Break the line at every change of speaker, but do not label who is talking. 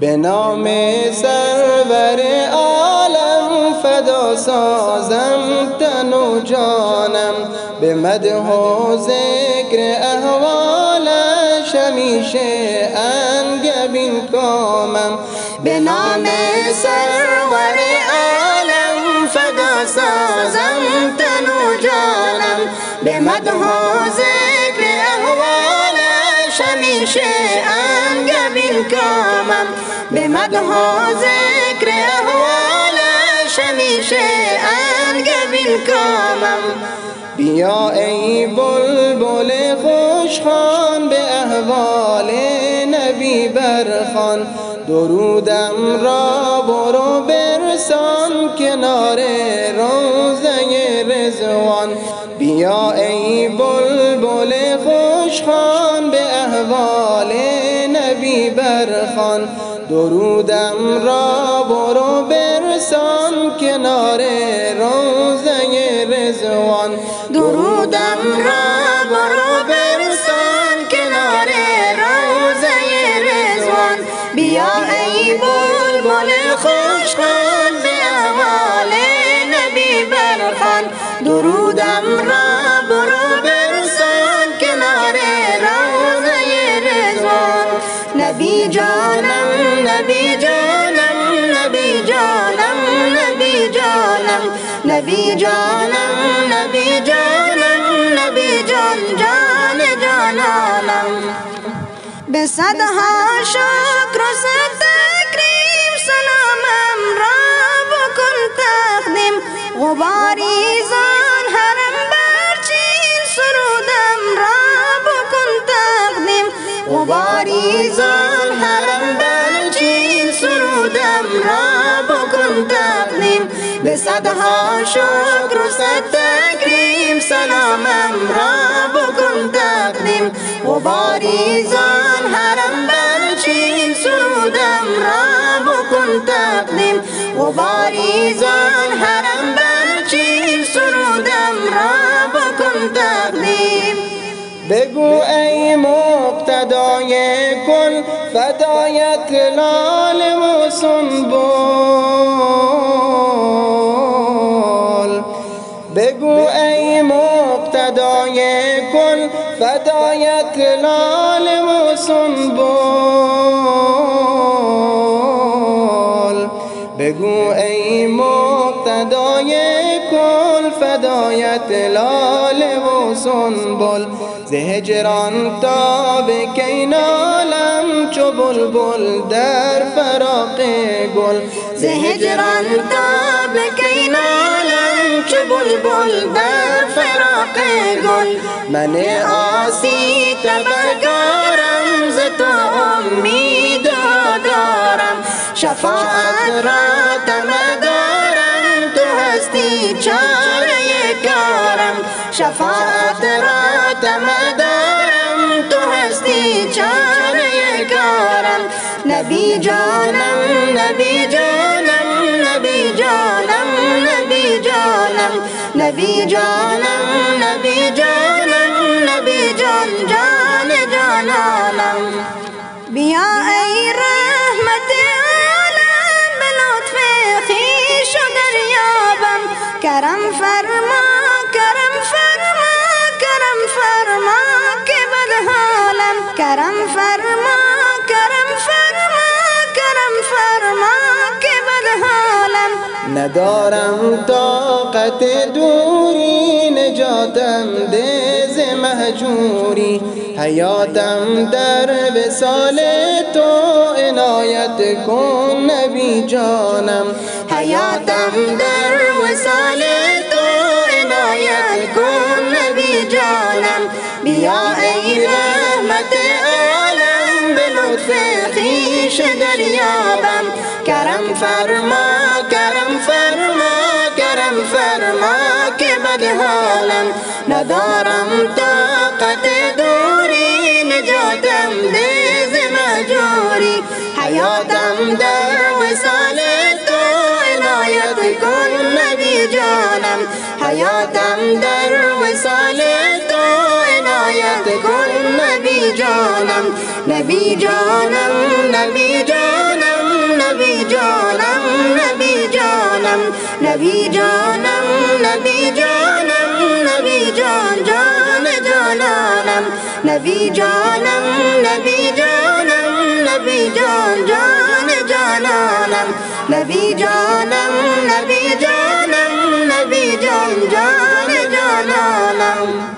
به نام سرور عالم فدا سازم تن و جانم. به مده و ذکر احوالش همیشه انگبین کامم.
به نام سرور عالم فدا سازم تن و جانم. به مده و ذکر احوالش همیشه کامم به مده و ذکر احوالش همیشه انگبین کامم
بیا ای بلبل خوشخوان به احوال نبی برخان درودم را برو برسان کنار روزه رزوان بیا ای بلبل خوشخوان به احوال برخان درودم را برو برسان کنار روزه رزوان
درودم را برو برسان کنار روزه رزوان بیا ای بلبل خوشخوان به احوال نبی برخان درودم را نبی جانم نبی جانم نبی جانم نبی جانم نبی جانم نبی جان جان جانانم. به صدها شکر و صد تکریم سلامم را بکن تقدیم. غباری زان حرم برچین سرودم را بکن تقدیم. غباری زان سرودم را بکن تقدیم به صدها شکر و صد تکریم. سلامم را بکن تقدیم غباری زان حرم برچین سرودم را بکن تقدیم غباری زان حرم برچین سرودم را بکن تقدیم
بگو ای مقتدای کن. فدایت لال و سنبول بگو ای مقتدای کن فدایت لال و سنبول بگو ای مقتدای کن فدایت لال و سنبل ز هجران تا به کینالم چو بلبل در فراق گل
ز هجران تا به کینالم چو بلبل در فراق گل.
من
آسی تبرگارم ز تو امید دارم شفاعت را طمع دارم تو هستی چاره کارم. شفاعت نبی جانم نبی جانم نبی جانم نبی جانم نبی جانم نبی جانم نبی جان جان جانانم. بیا ای رحمت عالم به لطف خویش و دریابم. کرم فرما
ندارم طاقت دوری نجاتم دز مهجوری. حیاتم در وسال تو عنایت کن نبی جانم.
حیاتم در وسال تو عنایت کن نبی جانم. بیا ای رحمت عالم به لطف خویش دریابم. کرم فرما بد حالم ندارم طاقت دوری نجاتم دیز مجوری حیاتم در وسال تو عنایت کن نبی جانم. حیاتم در وسال تو عنایت کن نبی جانم. نبی جانم نبی جانم نبی جانم نبی جانم نبی جان جان جانانم. نبی جانم نبی جانم نبی جان جان جانانم. نبی جانم نبی جانم نبی جان جان جانانم.